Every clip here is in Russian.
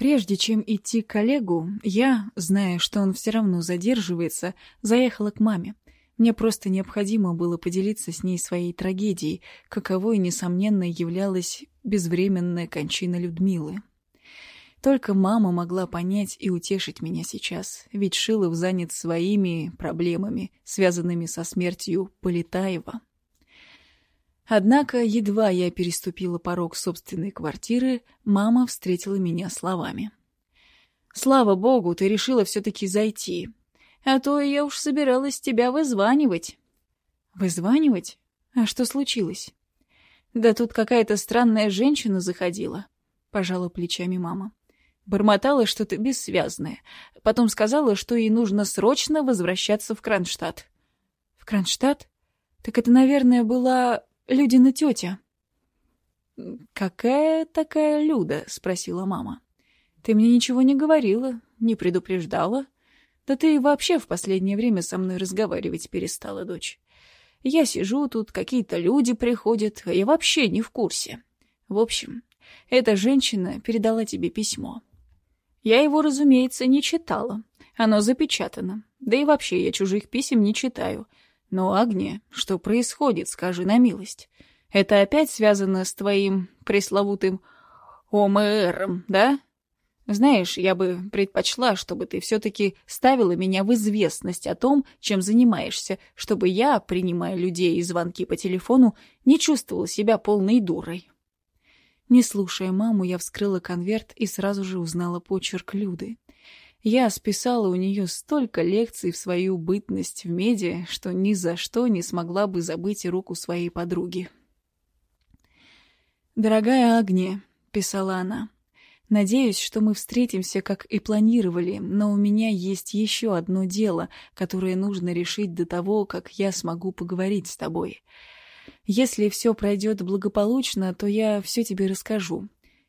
Прежде чем идти к коллегу, я, зная, что он все равно задерживается, заехала к маме. Мне просто необходимо было поделиться с ней своей трагедией, каковой, несомненно, являлась безвременная кончина Людмилы. Только мама могла понять и утешить меня сейчас, ведь Шилов занят своими проблемами, связанными со смертью Полетаева. Однако, едва я переступила порог собственной квартиры, мама встретила меня словами. «Слава богу, ты решила все-таки зайти. А то я уж собиралась тебя вызванивать». «Вызванивать? А что случилось?» «Да тут какая-то странная женщина заходила», — пожала плечами мама. Бормотала что-то бессвязное. Потом сказала, что ей нужно срочно возвращаться в Кронштадт. «В Кронштадт? Так это, наверное, была Людина тетя». «Какая такая Люда?» — спросила мама. «Ты мне ничего не говорила, не предупреждала. Да ты вообще в последнее время со мной разговаривать перестала, дочь. Я сижу тут, какие-то люди приходят, а я вообще не в курсе. В общем, эта женщина передала тебе письмо. Я его, разумеется, не читала. Оно запечатано. Да и вообще я чужих писем не читаю. Но, Агния, что происходит, скажи на милость? Это опять связано с твоим пресловутым ОМРом, да? Знаешь, я бы предпочла, чтобы ты все-таки ставила меня в известность о том, чем занимаешься, чтобы я, принимая людей и звонки по телефону, не чувствовала себя полной дурой. Не слушая маму, я вскрыла конверт и сразу же узнала почерк Люды. Я списала у нее столько лекций в свою бытность в меди, что ни за что не смогла бы забыть руку своей подруги. «Дорогая Агния», — писала она, — «надеюсь, что мы встретимся, как и планировали, но у меня есть еще одно дело, которое нужно решить до того, как я смогу поговорить с тобой. Если все пройдет благополучно, то я все тебе расскажу.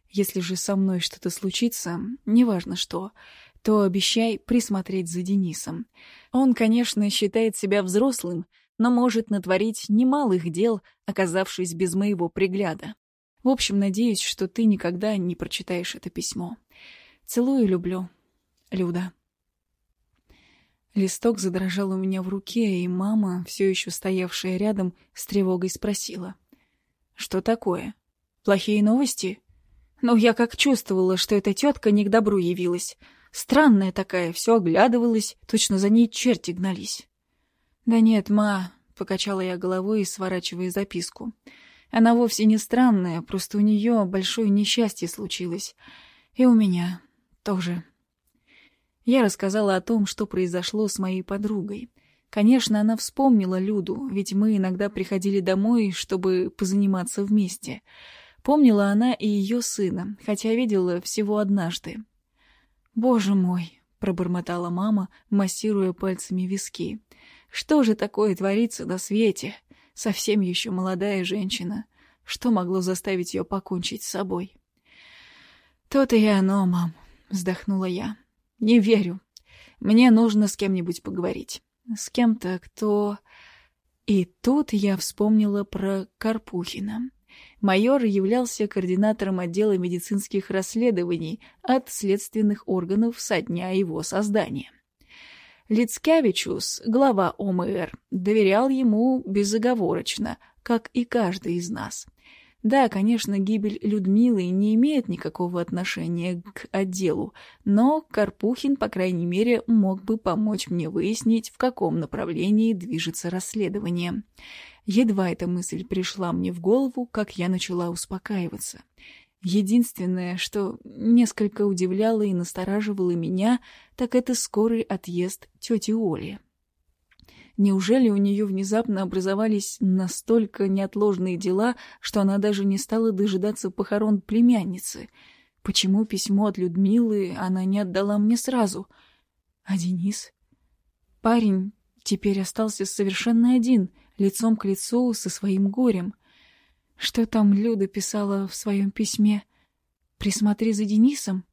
Если же со мной что-то случится, неважно что, то обещай присмотреть за Денисом. Он, конечно, считает себя взрослым, но может натворить немалых дел, оказавшись без моего пригляда. В общем, надеюсь, что ты никогда не прочитаешь это письмо. Целую и люблю. Люда. Листок задрожал у меня в руке, и мама, все еще стоявшая рядом, с тревогой спросила. «Что такое? Плохие новости?» «Ну, я как чувствовала, что эта тетка не к добру явилась. Странная такая, все оглядывалась, точно за ней черти гнались. «Да нет, ма», — покачала я головой, сворачивая записку. «Она вовсе не странная, просто у нее большое несчастье случилось. И у меня тоже». Я рассказала о том, что произошло с моей подругой. Конечно, она вспомнила Люду, ведь мы иногда приходили домой, чтобы позаниматься вместе. Помнила она и ее сына, хотя видела всего однажды. «Боже мой!» — пробормотала мама, массируя пальцами виски. «Что же такое творится на свете? Совсем еще молодая женщина. Что могло заставить ее покончить с собой?» «То-то и оно, мам», — вздохнула я. «Не верю. Мне нужно с кем-нибудь поговорить. С кем-то, кто...» И тут я вспомнила про Карпухина. Майор являлся координатором отдела медицинских расследований от следственных органов со дня его создания. Лицкевичус, глава ОМР, доверял ему безоговорочно, как и каждый из нас. Да, конечно, гибель Людмилы не имеет никакого отношения к отделу, но Карпухин, по крайней мере, мог бы помочь мне выяснить, в каком направлении движется расследование. Едва эта мысль пришла мне в голову, как я начала успокаиваться. Единственное, что несколько удивляло и настораживало меня, так это скорый отъезд тети Оли. Неужели у нее внезапно образовались настолько неотложные дела, что она даже не стала дожидаться похорон племянницы? Почему письмо от Людмилы она не отдала мне сразу? А Денис? Парень теперь остался совершенно один, лицом к лицу со своим горем. Что там Люда писала в своем письме? «Присмотри за Денисом?»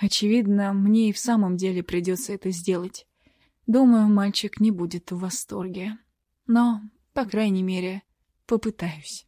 Очевидно, мне и в самом деле придется это сделать. Думаю, мальчик не будет в восторге. Но, по крайней мере, попытаюсь.